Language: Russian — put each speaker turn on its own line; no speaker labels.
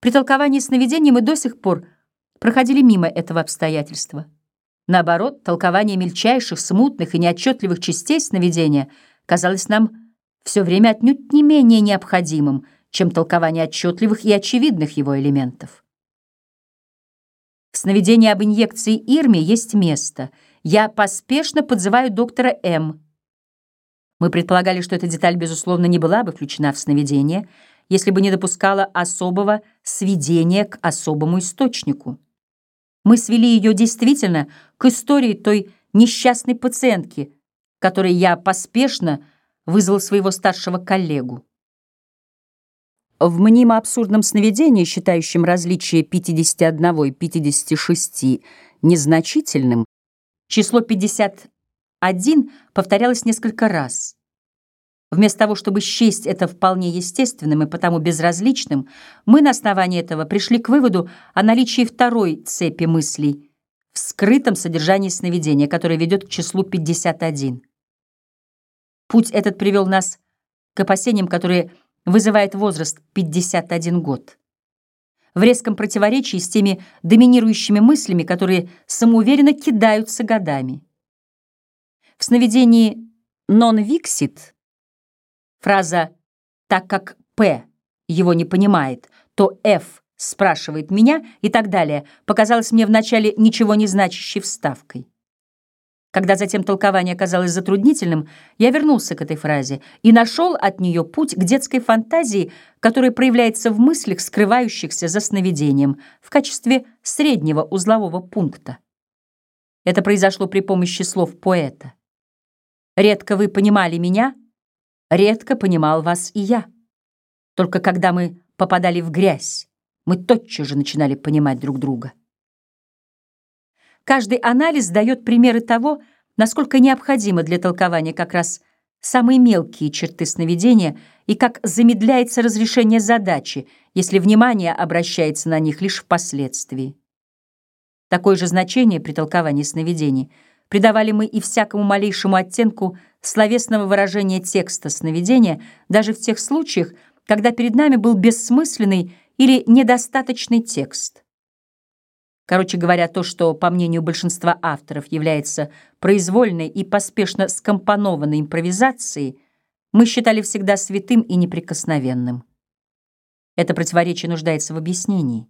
При толковании сновидений мы до сих пор проходили мимо этого обстоятельства. Наоборот, толкование мельчайших, смутных и неотчетливых частей сновидения казалось нам все время отнюдь не менее необходимым, чем толкование отчетливых и очевидных его элементов. В сновидении об инъекции Ирме есть место. Я поспешно подзываю доктора М. Мы предполагали, что эта деталь, безусловно, не была бы включена в сновидение, если бы не допускала особого сведения к особому источнику. Мы свели ее действительно к истории той несчастной пациентки, которой я поспешно вызвал своего старшего коллегу. В мнимо-абсурдном сновидении, считающем различие 51 и 56 незначительным, число 51 повторялось несколько раз. Вместо того, чтобы счесть это вполне естественным и потому безразличным, мы на основании этого пришли к выводу о наличии второй цепи мыслей в скрытом содержании сновидения, которое ведет к числу 51. Путь этот привел нас к опасениям, которые вызывает возраст 51 год. В резком противоречии с теми доминирующими мыслями, которые самоуверенно кидаются годами. В сновидении «non vixit» Фраза «так как П его не понимает, то Ф спрашивает меня» и так далее показалась мне вначале ничего не значащей вставкой. Когда затем толкование оказалось затруднительным, я вернулся к этой фразе и нашел от нее путь к детской фантазии, которая проявляется в мыслях, скрывающихся за сновидением, в качестве среднего узлового пункта. Это произошло при помощи слов поэта. «Редко вы понимали меня», Редко понимал вас и я. Только когда мы попадали в грязь, мы тотчас же начинали понимать друг друга. Каждый анализ дает примеры того, насколько необходимо для толкования как раз самые мелкие черты сновидения и как замедляется разрешение задачи, если внимание обращается на них лишь впоследствии. Такое же значение при толковании сновидений придавали мы и всякому малейшему оттенку словесного выражения текста сновидения даже в тех случаях, когда перед нами был бессмысленный или недостаточный текст. Короче говоря, то, что, по мнению большинства авторов, является произвольной и поспешно скомпонованной импровизацией, мы считали всегда святым и неприкосновенным. Это противоречие нуждается в объяснении.